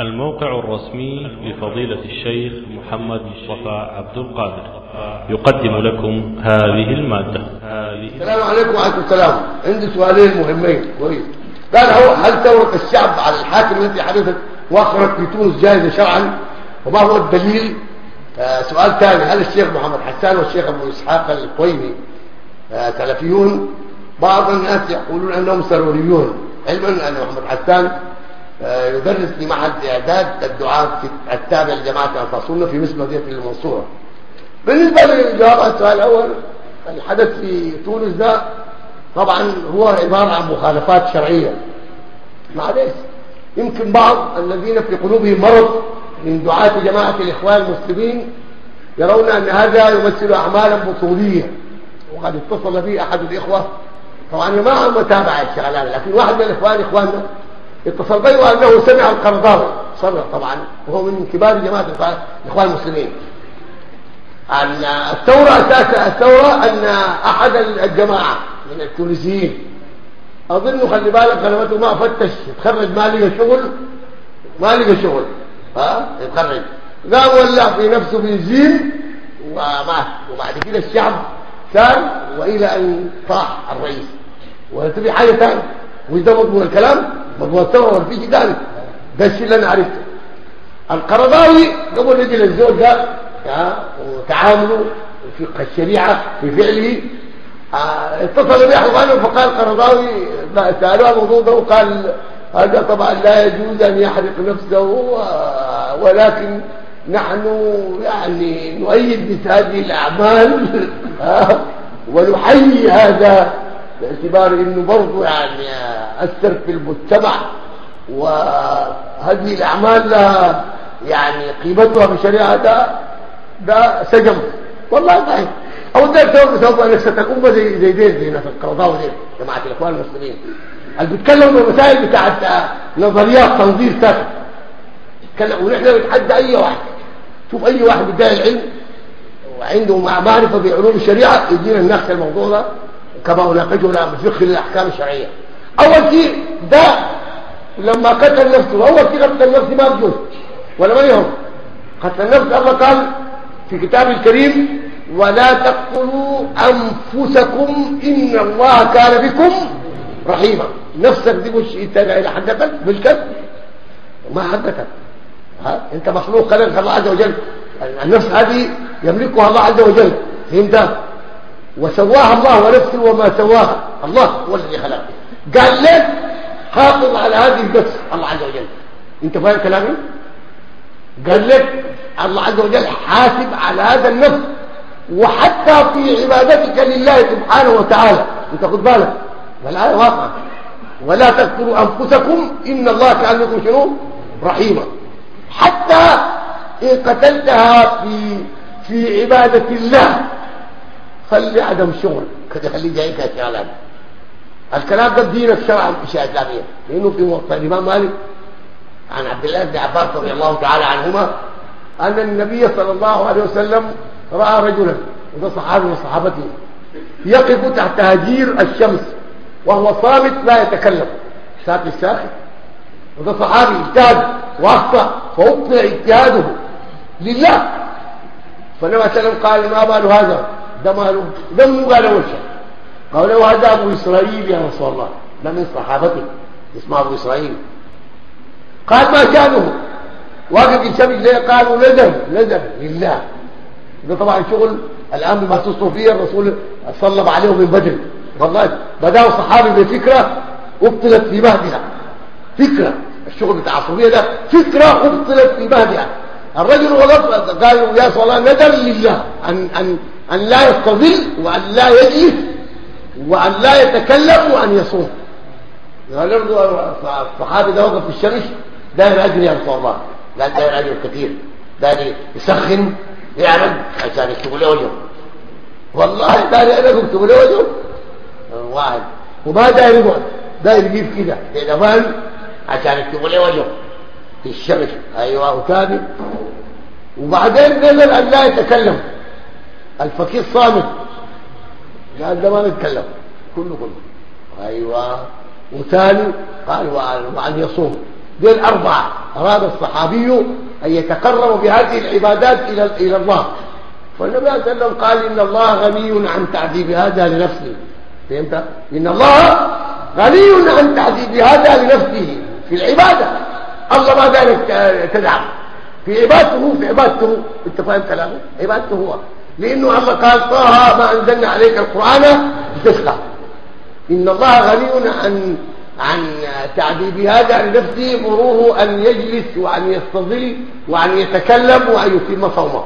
الموقع الرسمي لفضيلة الشيخ محمد مصطفى عبد القادر. يقدم لكم هذه المادة. السلام عليكم وعليكم السلام. عندي سؤالين مهمين. كويس قال هو هل ثورة الشعب على الحاكم التي حدثت واخرت في تونس جائزة شرعا؟ وما هو الدليل؟ آه سؤال ثاني. هل الشيخ محمد حسان والشيخ أبو إسحاق القويمي آه سلفيون؟ بعض الناس يقولون أنهم سروريون. علما أن محمد حسان يدرس في معهد إعداد الدعاة التابع لجماعة انصار في مثل مدينة المنصورة. بالنسبة لجواب السؤال الأول الحدث في تونس ده طبعا هو عبارة عن مخالفات شرعية. معلش يمكن بعض الذين في قلوبهم مرض من دعاة جماعة الإخوان المسلمين يرون أن هذا يمثل أعمالا بطولية. وقد اتصل بي أحد الإخوة. طبعا ما متابع الشغلان لكن واحد من الإخوان إخواننا اتصل بي وأنه سمع القرضاوي صرح طبعا. وهو من كبار جماعة الإخوان المسلمين. أن الثورة أساس الثورة أن أحد الجماعة من التونسيين. أظن خلي بالك غلبته ما فتش. تخرج ما لقى شغل. ما لقى شغل. ها؟ يتخرج. قام ولع في نفسه بنزين ومات وبعد كده الشعب كان وإلى أن طاح الرئيس. وتبي حاجة ثانية؟ وده مضمون الكلام مضمون الثورة ما فيش ثاني ده الشيء اللي أنا عرفته. القرضاوي قبل يجي للزوج ده وتعامله في الشريعة في فعله اتصل بي اخوانه فقال القرضاوي سألوه الموضوع ده وقال هذا طبعا لا يجوز أن يحرق نفسه ولكن نحن يعني نؤيد مثل هذه الأعمال ونحيي هذا باعتبار أنه برضه يعني أثر في المجتمع وهذه الأعمال لها يعني قيمتها في الشريعة ده, ده سجم والله صحيح أو ده سوف نفسة الأمة زي زي دي زي نفس القرضاوي دي جماعة الإخوان المسلمين. اللي بيتكلموا بالمسائل بتاعت نظريات تنظير ساكت يتكلم ونحن بنتحدى أي واحد. شوف أي واحد بيدعي العلم وعنده معرفة بعلوم الشريعة يدينا نناقش الموضوع ده. كما نناقشه بفقه الأحكام الشرعية. أول شيء ده لما قتل نفسه اول شيء قتل نفسه ما بجوز. ولا ما يهم؟ قتل نفسه الله قال في كتاب الكريم ولا تقتلوا أنفسكم إن الله كان بكم رحيما. نفسك دي مش انت إلى حقتك بالكذب ما حقتك ها؟ أنت مخلوق خلقك الله عز وجل. النفس هذه يملكها الله عز وجل. فهمت؟ وسواها الله ونفسه وما سواها. الله هو الذي خلقها قال لك حافظ على هذه النفس. الله عز وجل. انت فاهم كلامي؟ قال لك الله عز وجل حاسب على هذا النفس. وحتى في عبادتك لله سبحانه وتعالى. انت خد بالك. والآية واقعة ولا تقتلوا أنفسكم إن الله كان بكم شنو رحيما. حتى إن قتلتها في في عبادة الله. خلي عدم شغل. كده جايك شغلان. الكلام ده دين الشرع الاشياء الاسلاميه لأنه في موطن الإمام مالك عن عبد الله بن عباس رضي الله تعالى عنهما أن النبي صلى الله عليه وسلم رأى رجلا وده صحابي من صحابته يقف تحت هجير الشمس وهو صامت لا يتكلم. ساكت ساكت. وده صحابي اجتهد وأخطأ فابطل اجتهاده. لله. فالنبي صلى الله عليه وسلم قال ما بال هذا؟ ده ماله ده قال اول قال هذا أبو إسرائيل يا رسول الله. ده من صحابته اسمه أبو إسرائيل. قال ما شأنه؟ واقف يشبك ليه قالوا ندم ندم لله. ده طبعا شغل الآن بما تصلوا فيه الرسول صلب عليهم من بدر. والله بدأوا صحابي بفكرة أبطلت في مهدها. فكرة. الشغل بتاع الصوفية ده فكرة أبطلت في مهدها. الرجل وقف قالوا يا صلاة ندر لله. أن, أن, أن لا يستظل وأن لا يجلس وأن لا يتكلم وأن يصوم. قال الصحابي ده وقف في الشمس داير أجري يا رسول الله قال داير أجر كثير داير يسخن يعمل عشان يكتبوا له وجهه والله داير أنا يكتبوا له وجهه واحد. وما داير يقعد داير يجيب كده بيدفان عشان يكتبوا له وجهه في الشمس أيوه وتاني وبعدين نزل أن لا يتكلم. الفقير صامت. قال ده ما نتكلم. كله كله أيوه. وثاني قال وان يصوم. دي الأربعة أراد الصحابي أن يتقرب بهذه العبادات إلى إلى الله. فالنبي صلى الله عليه وسلم قال إن الله غني عن تعذيب هذا لنفسه. فهمت؟ إن الله غني عن تعذيب هذا لنفسه. في العبادة. الله ما ذلك تدعم. في عبادته في عبادته. أنت فاهم كلامه؟ عبادته هو. لأنه الله قال طه ما أنزلنا عليك القرآن لتشقى. إن الله غني عن عن تعذيب هذا لنفسه مروه أن يجلس وأن يستظل وأن يتكلم وأن يتم صومه.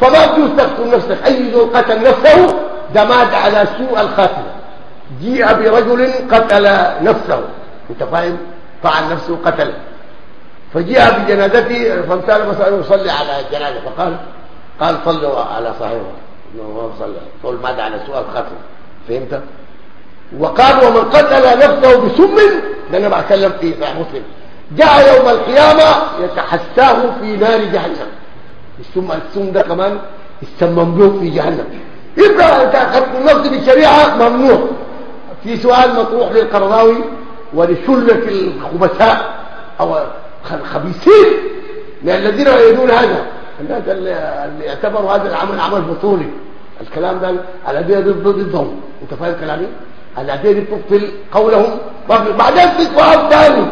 فما تجوز تقتل نفسك. أي ذو قتل نفسه دماد على سوء الخاتمه جيء برجل قتل نفسه. أنت فاهم؟ طعن نفسه قتل فجاء بجنازته فامتال مثلا يصلي على الجنازه فقال قال صلوا على صاحبه. إنه صلى. قول ماذا على سؤال خاتم فهمت؟ وقال ومن قتل نفسه بسم ده أنا بتكلم في صحيح مسلم. جاء يوم القيامة يتحساه في نار جهنم. السم السم ده كمان السم في جهنم. يبقى أنت أخذت النفس بالشريعة ممنوع. في سؤال مطروح للقرضاوي ولشلة الخبثاء أو خبيثين من الذين يريدون هذا. الناس اللي اعتبروا هذا العمل عمل بطولي. الكلام ده الأدية ضد ضدهم انت فاهم كلامي؟ الأدية دي تبطل قولهم. بعدين في سؤال ثاني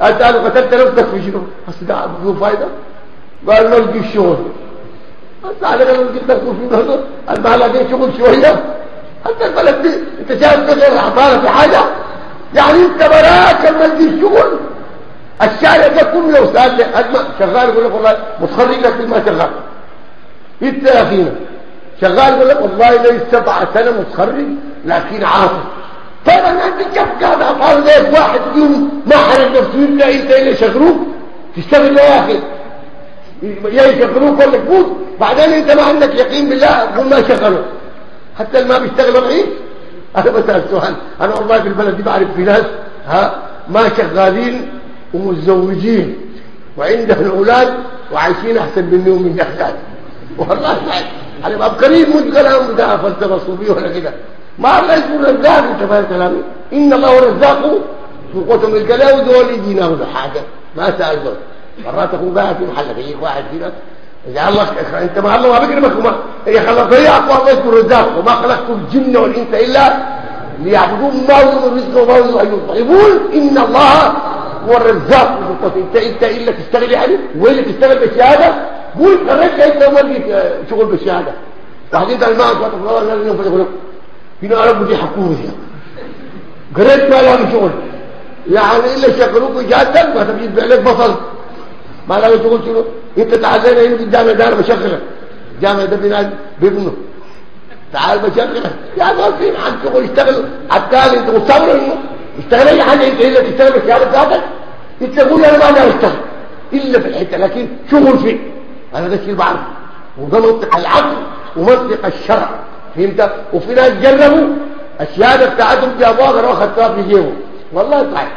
قالوا قتلت نفسك في شنو؟ بس ده له فايدة. قال نلقي الشغل انت على قال نلقي تكون في هذا المال دي شغل شوية. انت البلد دي انت شايف كده العطاله في حاجة؟ يعني انت براك نلقي الشغل الشارع ده كله لو سأل أجمع شغال يقول لك والله متخرج لك ما شغال. انت يا أخينا. شغال يقول لك والله لي سبع سنة متخرج لكن عاطل. طيب أنا عندي كيف قاعد اطال ليك واحد يوم ما حرق نفسه إنت انت اللي شغلوك؟ تشتغل يا أخي. يا يشغلوك ولا تفوت بعدين إنت ما عندك يقين بالله قول ما شغلوا. حتى اللي ما بيشتغل بعيد أنا بسأل سؤال. أنا والله في البلد دي بعرف في ناس ها ما شغالين ومتزوجين وعندهم أولاد وعايشين أحسن منهم من اخلاق والله يعني عبقريين مش كلام بتاع فلسفة صوفية ولا كده. ما الله يكون رزاق أنت فاهم كلامي؟ إن الله رزاق في قوتهم الكلام دول يجينا له حاجة. ما سال دول مرات اكون قاعد في محلك يجيك واحد كده إذا الله أنت ما الله ما بيكرمك وما هي خلق ضيعك والله يكون رزاق. وما خلقت الجن والإنس إلا ليعبدون ما يريد الرزق وما إن الله هو الرزاق انت إنت إلا تشتغل يعني؟ وين تشتغل بالشهادة؟ قول خرجت انت لقيت شغل بالشهادة. بعدين قال ما اصبحت الله لازم يقول هنا عرب دي حكومه قريت ما لهم شغل. يعني إلا شغلوك جادا ما تبي تبيع لك بصل ما لهم شغل شنو؟ إنت تعال هنا في الجامعة دار بشغلك الجامعة ده بنادي بابنه. تعال بشغلك يا ضربين عن شغل اشتغل. عتال أنت مستمر اشتغل أي حاجة انت الا تشتغل بالشهاده بتاعتك؟ تقول أنا ما أقدر اشتغل إلا في الحتة لكن شغل فيه. أنا ده شيء بعرف. وده منطق العقل ومنطق الشرع. فهمت؟ وفي ناس جربوا. الشهادة بتاعتهم جابوها قالوا اخذتها في جيبهم. والله صحيح.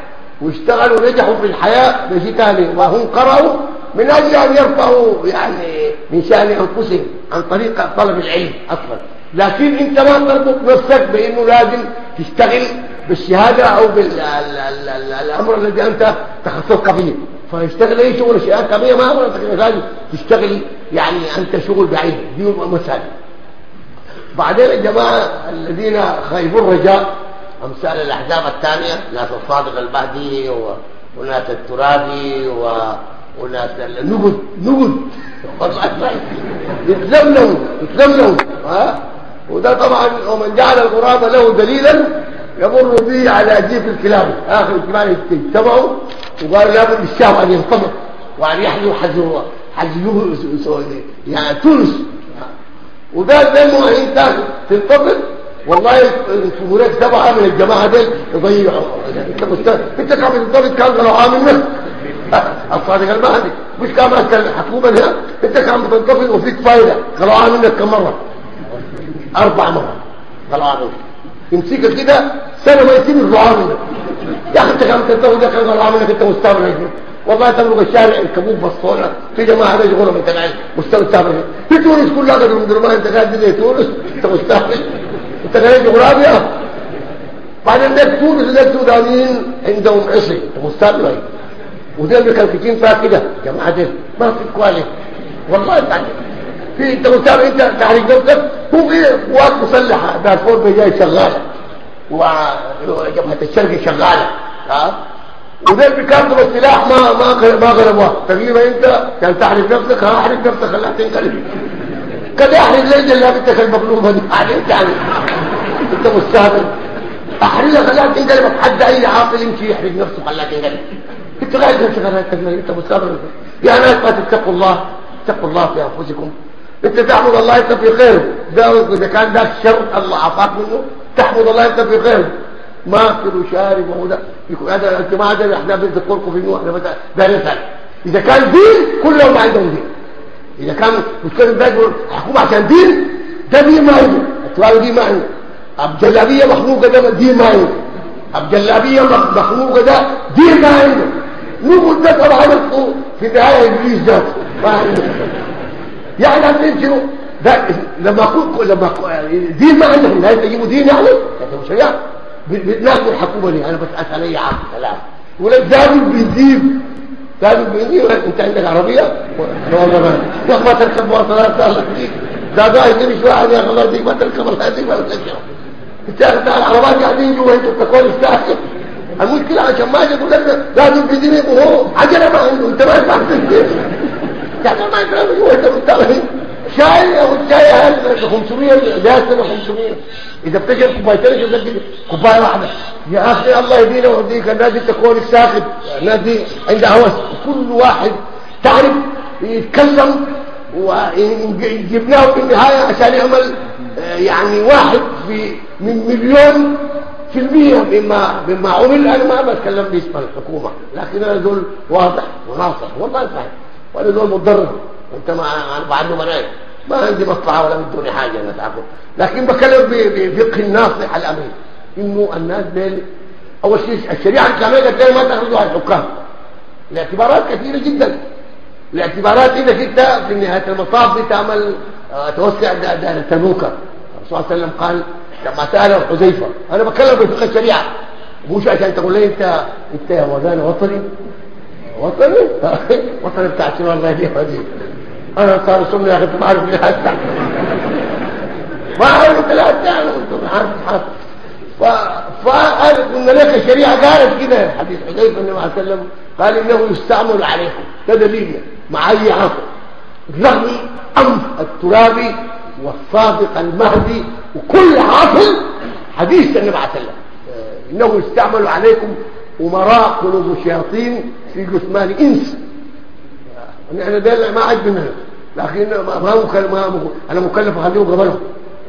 واشتغلوا ونجحوا في الحياة بشيء ثاني وهم قرأوا من أجل أن يرفعوا يعني من شأن أنفسهم عن طريق طلب العلم أصلا. لكن أنت ما تربط نفسك بإنه لازم تشتغل بالشهادة أو بالامر الذي أنت تخصصك فيه فيشتغل أي شغل شهادة قضية ما لازم تشتغل يعني أنت شغل بعيد دي مسائل بعدين الجماعه الذين خيبوا الرجاء أمثال الأحزاب الثانية ناس الصادق البهدي وناس الترابي و... وناس نقد والله يتلملوا يتلملوا ها؟ وده طبعا ومن جعل الغراب له دليلا يمر به على جيف الكلاب. آخر الكلاب اجتمعوا وقالوا لابد للشام أن ينطبق وأن يحيوا حجر حجر يعني تونس. وده ده انت تنطبق والله الجمهوريه سبعه من الجماعة دول يضيعوا. انت مست... انت كان بتنطبق كان قالوا عامل الصادق المهدي. مش كان الحكومة هنا. انت كان بتنطبق وفيك فايدة. قالوا عامل منك كم مرة؟ أربع مرات. عامل يمسكك كده سنه ما يسيب الرعاه منك يا أخي أنت كان تنتهي ده كان منك أنت مستمر والله تملك الشارع الكبوب بصوره في جماعة هذا يقولوا من تبعين مستمر في تونس كلها قدروا من أنت قاعد زي تونس. أنت مستمر أنت قاعد جغرافيا بعدين ده تونس ده السودانيين عندهم عصي أنت مستمر ودول مكلكتين فيها كده جماعة ما في كواليس. والله تعجب. في انت متابع إنت تحريك نفسك هو إيه قوات مسلحه دارفور جاي شغاله وجبهه الشرق شغالة. ها؟ وده بيكاتبوا السلاح ما ما ما غلبوها تقريبا أنت كان تحرك نفسك هحرك نفسك خلاك تنقلب. قد احرق ليش؟ اللي بنتك المظلومه دي عليك يعني انت مستهبل احرقها خلاك تنقلب. حد أي عاقل يمشي يحرق نفسه خلاك تنقلب. انت غير نفسك خلاك انت مستهبل يا ناس ما تتقوا الله. اتقوا الله في أنفسكم. انت تحمد الله انت في خير. ده إذا كان ده الشر الله عطاك منه. تحمد الله انت في خير. ماكل وشارب وهو ده هذا الجماعه ده إحنا بنذكركم في نوح ده ده رسال إذا كان دين كلهم عندهم دين. إذا كان مشكلة ده حكومة عشان دين ده دين ما عنده. التوالي دين ما عنده. الجلابيه مخلوقة ده دين ما عنده. الجلابيه مخلوقة ده دين ما عنده. نقول ده طبعا في النهاية إبليس ذاته ما عنده. يعني شنو ده لما أقول لما دين ما عندهم لا يجيبوا دين يعني؟ ده مش يعني ناخذ الحكومة دي أنا بس أسأل أي عام سلام. ولك زادوا البنزين زادوا البنزين أنت عندك عربية؟ والله ما تركب مواصلات. الله يهديك زادوا يجيب شوية يا الله يهديك ما تركب الله يهديك ولا تشرب أنت اخذ العربات قاعدين جوا أنتوا بتكون استاهل المشكلة عشان ما يقول لك زادوا البنزين وهو عجلة ما عنده. أنت ما يفهم يعني ما يفهم هو انت مستغرب شاي أو الشاي هل 500 ده 500 اذا بتشرب كوبايتين لك كوبايه واحدة يا أخي الله يهدينا ويهديك الناس دي تكون الساخن الناس دي عندها هوس كل واحد تعرف يتكلم وجبناه في النهايه عشان يعمل يعني واحد في من مليون في المية مما مما عمل أنا ما بتكلم باسم الحكومة لكن أنا دول واضح وناصح والله صحيح وأنا دول متضرر وأنت ما بعد منايا ما عندي مصلحة ولا بدوني حاجة أنا تعرفوا لكن بكلم بفقه الناصح الامين إنه الناس ديل أول شيء الشريعة الإسلامية قالت ما تأخذوا على الحكام. لاعتبارات كثيرة جدا. لاعتبارات انك انت في نهاية المطاف بتعمل توسع دائره النوكه الرسول صلى الله عليه وسلم قال لما ساله حذيفه أنا بتكلم بفقه الشريعة. مش عشان تقول لي انت أنت يا مولانا وطني. وطني؟ وطني بتاع شنو الله يهديه ويهديه أنا صار سمي يا أخي ما أعرف ليه حتى. ما أعرف ثلاثة أنا عارف حاجة فقال إن لك الشريعه قالت كده. حديث حذيفة النبي عليه وسلم قال إنه يستعمل عليكم. ده دليل. مع اي عاقل رغم أنف الترابي والصادق المهدي وكل عاقل حديث النبي عليه وسلم. إنه يستعمل عليكم امراء قلوب الشياطين في جثمان إنس. إحنا ده ما عجبنا. لكن ما مكلف أنا مكلف أخليهم قبلهم.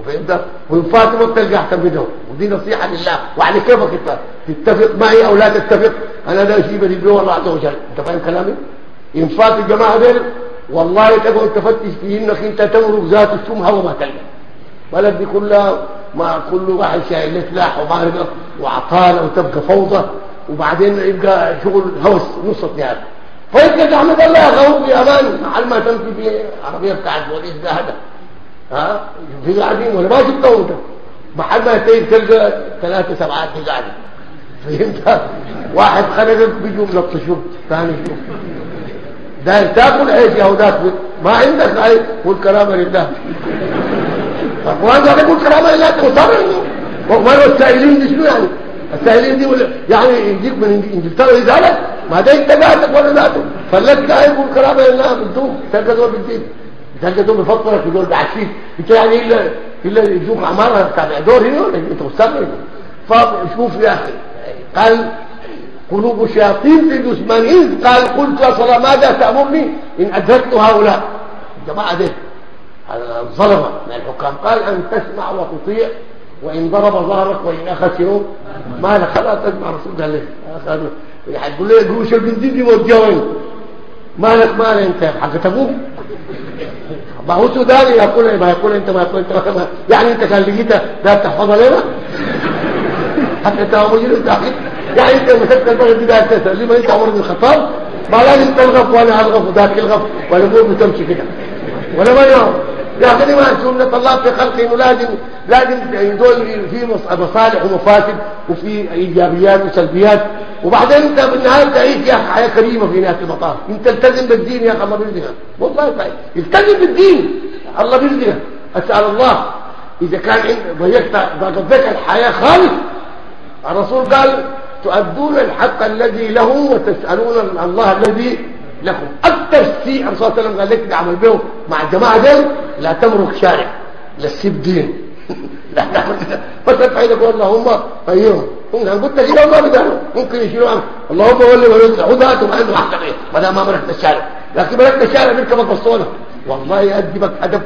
وفهمت؟ وإن فاطمة بتلقى اعتمدهم ودي نصيحة لله. وعلى كيفك أنت؟ تتفق معي أو لا تتفق؟ أنا ده شيء بدي بيه والله عز وجل. أنت فاهم كلامي؟ إن فات الجماعة دول والله تقعد تفتش في انك أنت تمرق ذات الشمهه وما تلقى. بلد دي كلها ما كل واحد شايل سلاح ومارقه وعطاله وتبقى فوضى. وبعدين يبقى شغل هوس نص النهار فانت تحمد الله غوض بأمان. محل ما تمشي في عربية بتاعت بوليس ده. هذا ها؟ في قاعدين ولا ما شفتوا انت محل ما تيجي تلقى ثلاثة سبعات في قاعدين فهمت؟ واحد خلقك بيجوا ملطشوك ثاني شوف. ده تاكل عيش يا وداك. ما عندك عيش والكرامه لله. طب وأنا بقول كرامة لله. تضطر وما السائلين دي شنو يعني؟ السائلين دي ولا يعني يجيك من إنجلترا يزعلك ما ده انت قاعدك ولا ذاته يقول كرامه لله بالدوم تلقى دول بالدين. تلقى دول بفكرك دول بعشيك إنت يعني الا إلا يجوك عماره بتاع دور هنا ولا إنت مستغرب فشوف يا أخي. قال قلوب الشياطين في جثمانين قال قلت يا صلاة ماذا تأمرني؟ إن أدركت هؤلاء. الجماعه دي. الظلمة من الحكام. قال أن تسمع وتطيع. وإن ضرب ظهرك وإن اخذ شنو ما لك خلاص تسمع رسول الله ليه هتقول لي قروش البنزين دي وين مالك مال أنت؟ حق أبوك ما هو سوداني يقول ما يقول أنت ما يقول أنت. ما يعني أنت كان لقيتها ده تحفظها لنا حتى أنت مجرم داخل يعني أنت مسكت البلد دي ده تسلم أنت عمر بن الخطاب ما لازم تلغف وأنا الغف وذاك الغف والامور بتمشي كده. ولا ما يوم. يا أخي ما سنه الله في خلقه انه لازم لازم في مصالح ومفاسد وفي إيجابيات وسلبيات. وبعدين أنت بالنهايه تعيش يا أخي حياة كريمة في نهاية المطاف. انت التزم بالدين يا أخي الله بيرزقك. والله صحيح التزم بالدين الله بيرزقك. أسأل الله. إذا كان ضيقت ضاقت بك الحياة خالص الرسول قال تؤدون الحق الذي له وتسألون الله الذي لكم. أكثر شيء الرسول صلى الله عليه وسلم قال لك تعمل به مع الجماعة دول لا تمرق شارع لا تسيب دين. لا تعمل كده فتدفع يدك اللهم طيبهم ان قلت كده ما بدأوا ممكن يشيلوا اللهم ولي ولي خذها ما عنده حق ما دام ما مرقت الشارع. لكن مرقت الشارع بيركبك بالصوله والله يأدبك أدب.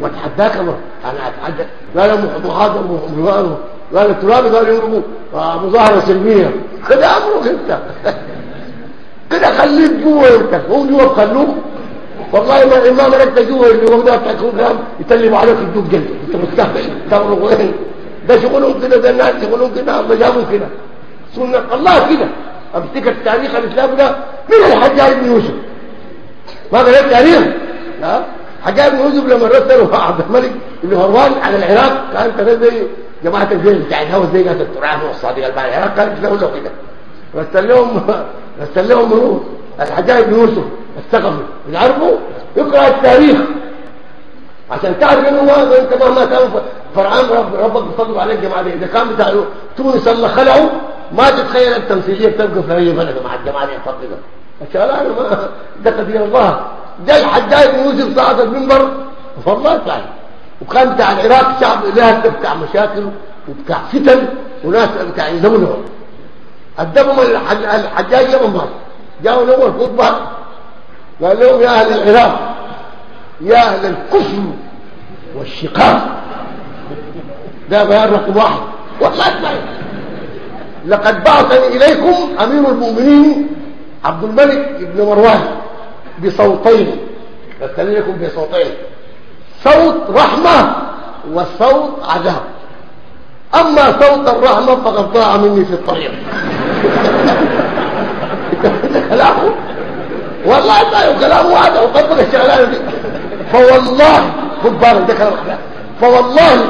وأتحداك أنا أتحدى. قال محاضر قال الترابي قال ينربوا مظاهرة سلمية. كده أمرك أنت. كده خليك جوه انت هو جوه خلوك والله ما ما مركت جوه اللي هو ده تكون يتلموا عليك يدوك جلد. انت مستهبل. تمرق وين؟ ده شغلهم كده ده الناس شغلهم كده. ما جابوا كده. سنة الله كده. افتكر تاريخ الإسلام ده. من الحجاج بن يوسف؟ ما قريت تاريخ لا. حجاج بن يوسف لما رسلوا عبد الملك بن مروان على العراق كان كده زي جماعة الجيش بتاع الهوى زي ناس التراب والصادق البعض العراق كانت كده. رسل لهم رسل لهم الحجاج بن يوسف الثقفي يعرفوا؟ يقرأ التاريخ. عشان تعرف إنه ما إنت مهما كان فرعان رب ربك بفضل عليك جماعة. إذا كان بتاع تونس الله خلعه ما تتخيل التمثيليه بتبقى في أي بلد مع الجماعة دي الفضل ده أنا ما ده قدير الله. ده الحجاج بن يوسف صعد المنبر. والله تعالى وكان بتاع العراق شعب له بتاع مشاكل وبتاع فتن وناس بتاع يزولهم قدمهم الحجاج يوم مصر جاءوا اول خطبة. قال لهم يا أهل العراق يا أهل الكفر والشقاق. ده بيان رقم واحد. والله اسمعي لقد بعثني إليكم أمير المؤمنين عبد الملك بن مروان بصوتين. بستني لكم بصوتين. صوت رحمة وصوت عذاب. أما صوت الرحمة فقد ضاع مني في الطريق. كلامه. والله ما كلامه هذا وطبق الشغلانه دي. فوالله خد بالك ده كلام فوالله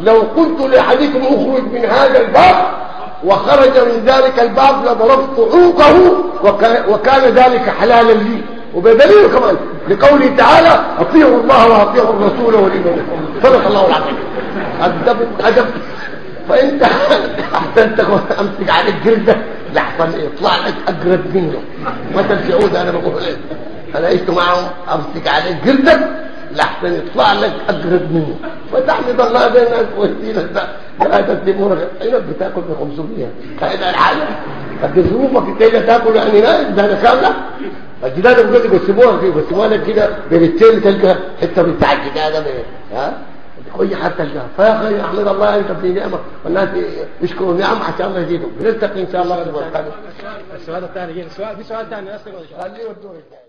لو قلت لاحدكم اخرج من هذا الباب وخرج من ذلك الباب لضربت عنقه وكان ذلك حلالا لي. وبدليل كمان لقوله تعالى أطيعوا الله وأطيعوا الرسول والايمان صدق الله العظيم. ادب أدب. فإنت احسنت أمسك عليك جلدة لحظة يطلع لك اقرب منه. مثل سعود أنا بقول لك أنا عشت معهم أمسك عليك جلدك لحسن يطلع لك اقرب منه. فتحمد الله بين الناس كويسين لا تسلمون عينك بتأكل ب 500 هذا الحاجة. لكن ظروفك انت تأكل يعني؟ ده كامله الجداد بيسموها كده بيسموها لك كده بين التين تلقى حتة بتاع الجداد ها؟ كل حتى تلقاها فيا أخي احمد الله انت في نعمة والناس يشكروا النعم عشان الله يزيدهم. نلتقي إن شاء الله السؤال الثاني السؤال في سؤال ثاني اسال خليه الثاني.